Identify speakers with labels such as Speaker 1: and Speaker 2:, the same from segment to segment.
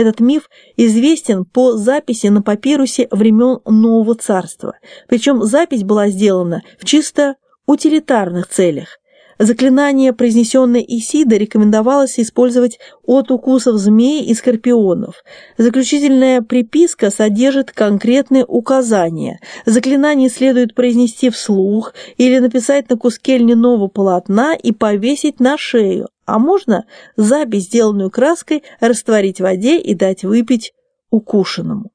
Speaker 1: Этот миф известен по записи на папирусе времен Нового Царства, причем запись была сделана в чисто утилитарных целях. Заклинание, произнесенное Исида, рекомендовалось использовать от укусов змей и скорпионов. Заключительная приписка содержит конкретные указания. Заклинание следует произнести вслух или написать на куске льняного полотна и повесить на шею, а можно запись, сделанную краской, растворить в воде и дать выпить укушенному.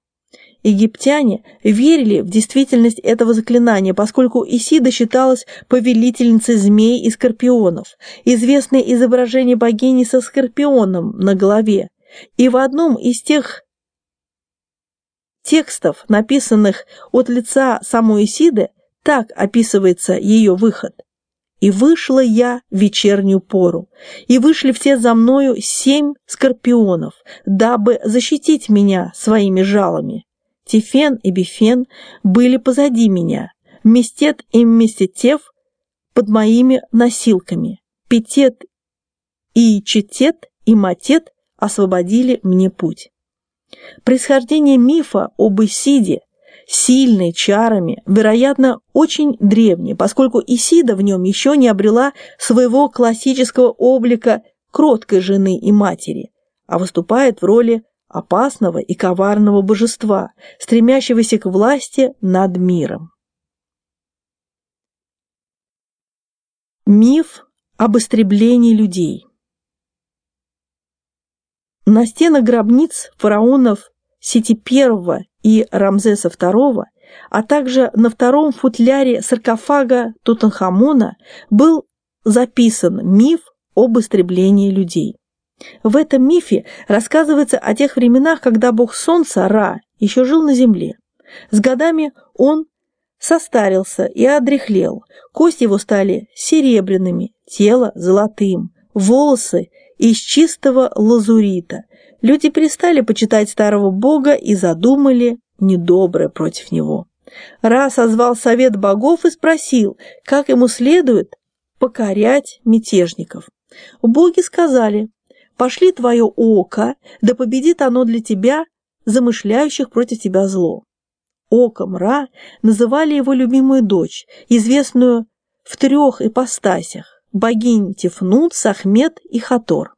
Speaker 1: Египтяне верили в действительность этого заклинания, поскольку Исида считалась повелительницей змей и скорпионов. Известное изображение богини со скорпионом на голове. И в одном из тех текстов, написанных от лица самой Исиды, так описывается ее выход. «И вышла я в вечернюю пору, и вышли все за мною семь скорпионов, дабы защитить меня своими жалами. Тифен и Бифен были позади меня, Местет и Местетев под моими носилками, Петет и Четет и Матет освободили мне путь. Происхождение мифа об Исиде, сильной чарами, вероятно, очень древнее, поскольку Исида в нем еще не обрела своего классического облика кроткой жены и матери, а выступает в роли опасного и коварного божества, стремящегося к власти над миром. Миф об истреблении людей На стенах гробниц фараонов Сети I и Рамзеса II, а также на втором футляре саркофага Тутанхамона был записан миф об истреблении людей. В этом мифе рассказывается о тех временах, когда бог солнца Ра еще жил на земле. С годами он состарился и одряхлел, кости его стали серебряными, тело золотым, волосы из чистого лазурита. Люди перестали почитать старого бога и задумали недоброе против него. Ра созвал совет богов и спросил, как ему следует покорять мятежников. Боги сказали, пошли твое око, да победит оно для тебя, замышляющих против тебя зло. Оком Ра называли его любимую дочь, известную в трех ипостасях – богинь Тефнут, Сахмет и Хатор.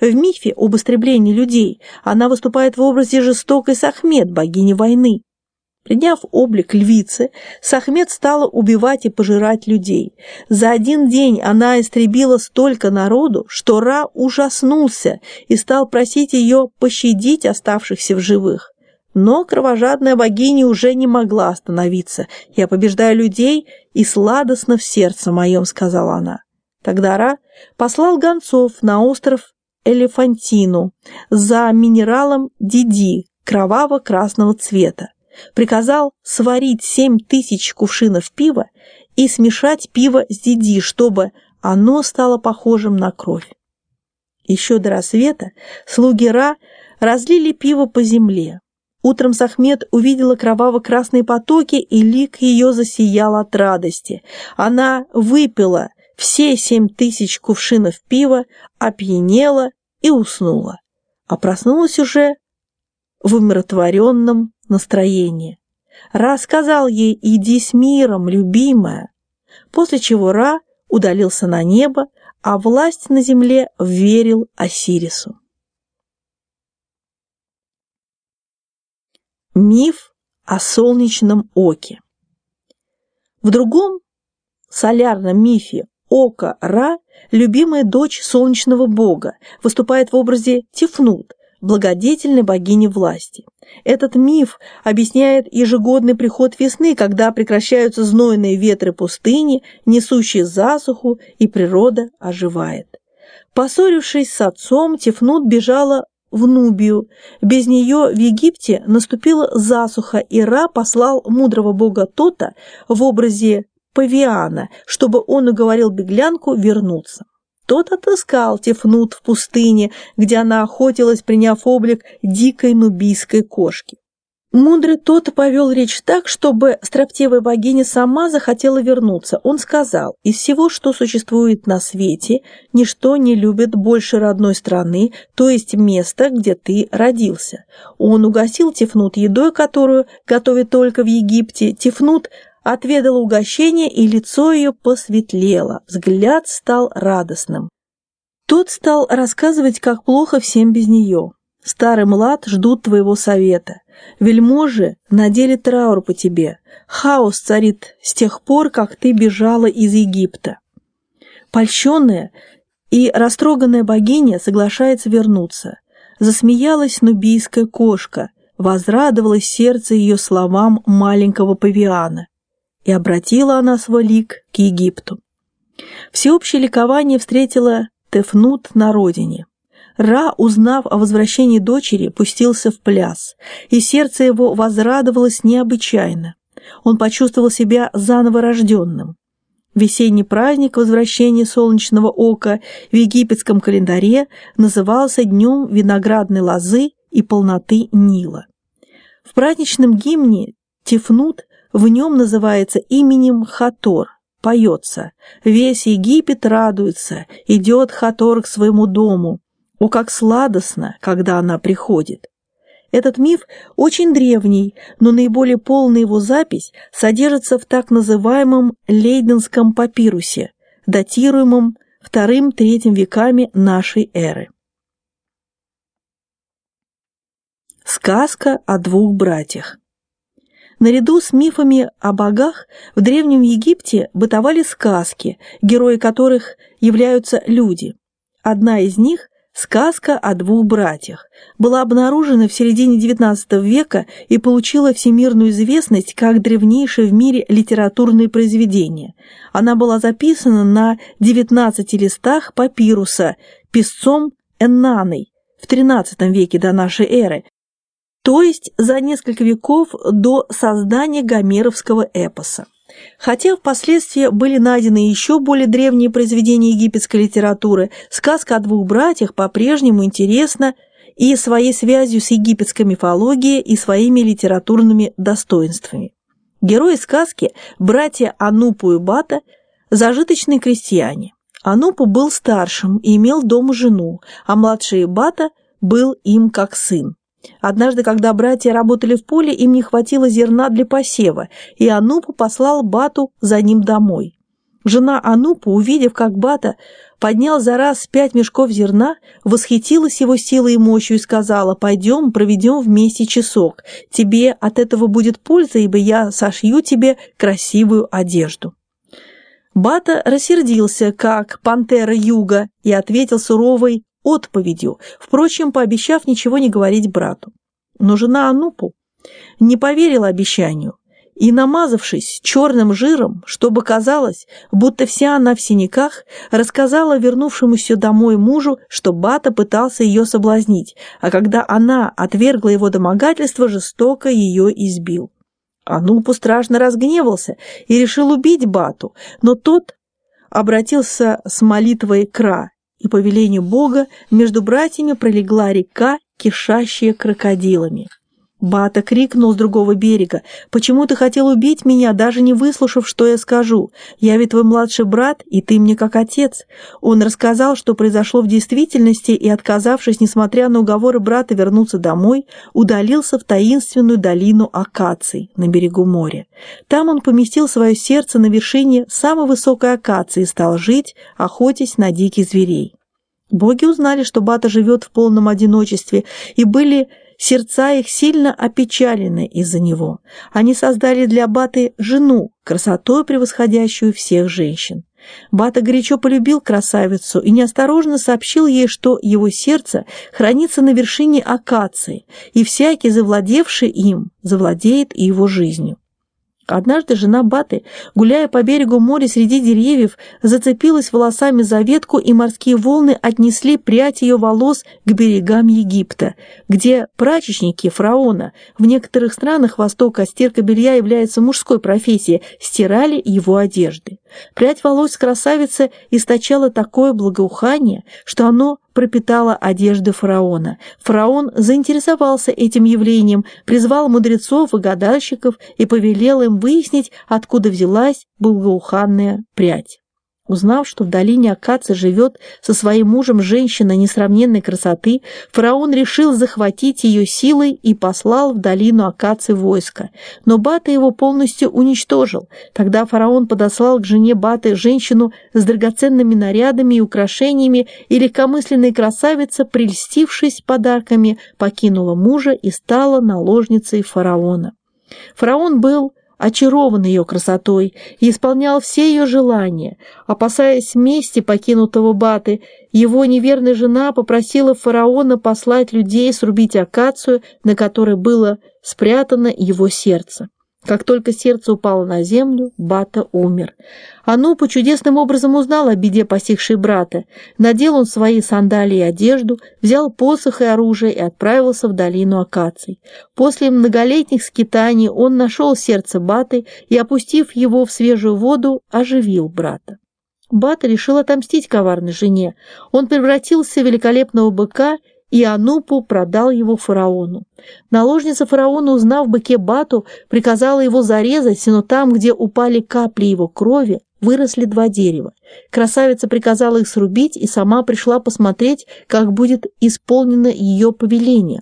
Speaker 1: В мифе об истреблении людей она выступает в образе жестокой Сахмет, богини войны. Приняв облик львицы, Сахмет стала убивать и пожирать людей. За один день она истребила столько народу, что Ра ужаснулся и стал просить ее пощадить оставшихся в живых. Но кровожадная богиня уже не могла остановиться. «Я побеждаю людей и сладостно в сердце моем», — сказала она. Тогда Ра послал гонцов на остров Элефантину за минералом Диди кроваво-красного цвета приказал сварить семь тысяч кувшинов пива и смешать пиво с диди, чтобы оно стало похожим на кровь. Еще до рассвета слуги Ра разлили пиво по земле. Утром Сахмед увидела кроваво-красные потоки, и лик ее засиял от радости. Она выпила все семь тысяч кувшинов пива, опьянела и уснула. А проснулась уже в умиротворенном настроении. Ра сказал ей «Иди с миром, любимая», после чего Ра удалился на небо, а власть на земле верил Осирису. Миф о солнечном оке В другом солярном мифе Око Ра, любимая дочь солнечного бога, выступает в образе Тифнут, благодетельной богини власти. Этот миф объясняет ежегодный приход весны, когда прекращаются знойные ветры пустыни, несущие засуху, и природа оживает. Поссорившись с отцом, Тефнут бежала в Нубию. Без нее в Египте наступила засуха, и Ра послал мудрого бога Тота в образе Павиана, чтобы он уговорил беглянку вернуться. Тот отыскал Тефнут в пустыне, где она охотилась, приняв облик дикой нубийской кошки. Мудрый тот повел речь так, чтобы строптивая богиня сама захотела вернуться. Он сказал, из всего, что существует на свете, ничто не любит больше родной страны, то есть места, где ты родился. Он угостил Тифнут едой, которую готовят только в Египте. Тифнут отведала угощение, и лицо ее посветлело, взгляд стал радостным. Тот стал рассказывать, как плохо всем без нее. Старый млад ждут твоего совета. Вельможи надели траур по тебе. Хаос царит с тех пор, как ты бежала из Египта. Польщенная и растроганная богиня соглашается вернуться. Засмеялась нубийская кошка, возрадовалось сердце ее словам маленького павиана, и обратила она свой лик к Египту. Всеобщее ликование встретило Тефнут на родине. Ра, узнав о возвращении дочери, пустился в пляс, и сердце его возрадовалось необычайно. Он почувствовал себя заново рожденным. Весенний праздник возвращения солнечного ока в египетском календаре назывался Днем виноградной лозы и полноты Нила. В праздничном гимне Тифнут в нем называется именем Хатор, поется. «Весь Египет радуется, идет Хатор к своему дому, о, как сладостно, когда она приходит! Этот миф очень древний, но наиболее полная его запись содержится в так называемом Лейденском папирусе, датируемом вторым-третьим веками нашей эры. Сказка о двух братьях Наряду с мифами о богах в Древнем Египте бытовали сказки, герои которых являются люди. Одна из них Сказка о двух братьях была обнаружена в середине XIX века и получила всемирную известность как древнейшее в мире литературное произведение. Она была записана на 19 листах папируса писцом Эннаной в XIII веке до нашей эры, то есть за несколько веков до создания гомеровского эпоса. Хотя впоследствии были найдены еще более древние произведения египетской литературы, сказка о двух братьях по-прежнему интересна и своей связью с египетской мифологией и своими литературными достоинствами. Герои сказки – братья Анупу и Бата – зажиточные крестьяне. Анупу был старшим и имел дома жену, а младший Бата был им как сын. Однажды, когда братья работали в поле, им не хватило зерна для посева, и Анупу послал Бату за ним домой. Жена Анупу, увидев, как Бата поднял за раз пять мешков зерна, восхитилась его силой и мощью и сказала, «Пойдем, проведем вместе часок. Тебе от этого будет польза, ибо я сошью тебе красивую одежду». Бата рассердился, как пантера юга, и ответил суровой отповедью, впрочем, пообещав ничего не говорить брату. Но жена Анупу не поверила обещанию и, намазавшись черным жиром, чтобы казалось, будто вся она в синяках, рассказала вернувшемуся домой мужу, что Бата пытался ее соблазнить, а когда она отвергла его домогательство, жестоко ее избил. Анупу страшно разгневался и решил убить Бату, но тот обратился с молитвой к Ра и по велению Бога между братьями пролегла река, кишащая крокодилами. Бата крикнул с другого берега. «Почему ты хотел убить меня, даже не выслушав, что я скажу? Я ведь твой младший брат, и ты мне как отец». Он рассказал, что произошло в действительности, и, отказавшись, несмотря на уговоры брата вернуться домой, удалился в таинственную долину акаций на берегу моря. Там он поместил свое сердце на вершине самой высокой акации и стал жить, охотясь на диких зверей. Боги узнали, что Бата живет в полном одиночестве, и были Сердца их сильно опечалены из-за него. Они создали для Баты жену, красотой превосходящую всех женщин. Бата горячо полюбил красавицу и неосторожно сообщил ей, что его сердце хранится на вершине акации, и всякий, завладевший им, завладеет и его жизнью. Однажды жена Баты, гуляя по берегу моря среди деревьев, зацепилась волосами за ветку, и морские волны отнесли прядь ее волос к берегам Египта, где прачечники фараона, в некоторых странах Востока стирка белья является мужской профессией, стирали его одежды. Прядь волос красавицы источала такое благоухание, что оно пропитала одежды фараона. Фараон заинтересовался этим явлением, призвал мудрецов и гадальщиков и повелел им выяснить, откуда взялась благоуханная прядь. Узнав, что в долине Акацы живет со своим мужем женщина несравненной красоты, фараон решил захватить ее силой и послал в долину Акацы войско. Но Бата его полностью уничтожил. Тогда фараон подослал к жене Баты женщину с драгоценными нарядами и украшениями, и легкомысленная красавица, прельстившись подарками, покинула мужа и стала наложницей фараона. Фараон был очарован ее красотой и исполнял все ее желания. Опасаясь мести покинутого Баты, его неверная жена попросила фараона послать людей срубить акацию, на которой было спрятано его сердце. Как только сердце упало на землю, Бата умер. Анупа чудесным образом узнал о беде постигшей брата. Надел он свои сандалии и одежду, взял посох и оружие и отправился в долину Акаций. После многолетних скитаний он нашел сердце Баты и, опустив его в свежую воду, оживил брата. Бата решил отомстить коварной жене. Он превратился в великолепного быка и Анупу продал его фараону. Наложница фараона, узнав в быке Бату, приказала его зарезать, но там, где упали капли его крови, выросли два дерева. Красавица приказала их срубить и сама пришла посмотреть, как будет исполнено ее повеление.